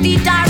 the dark.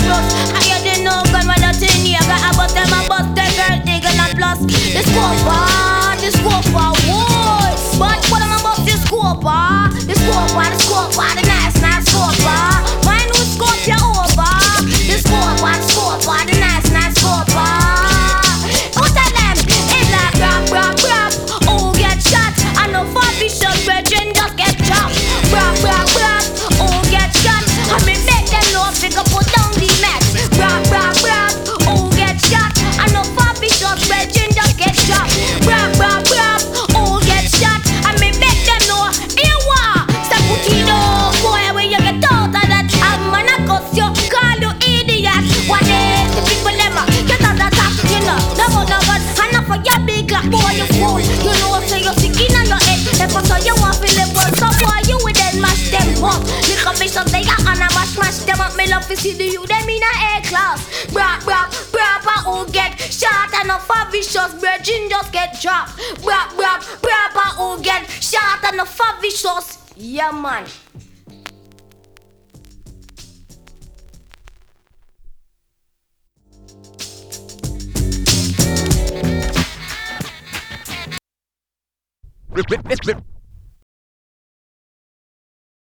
Me love to see the you them in a A class. Brap, brap, brapper who get shot and a vicious virgin just get dropped. Brap, brap, brapper who get shot and a vicious. Yeah, man. Rip, rip, rip, rip.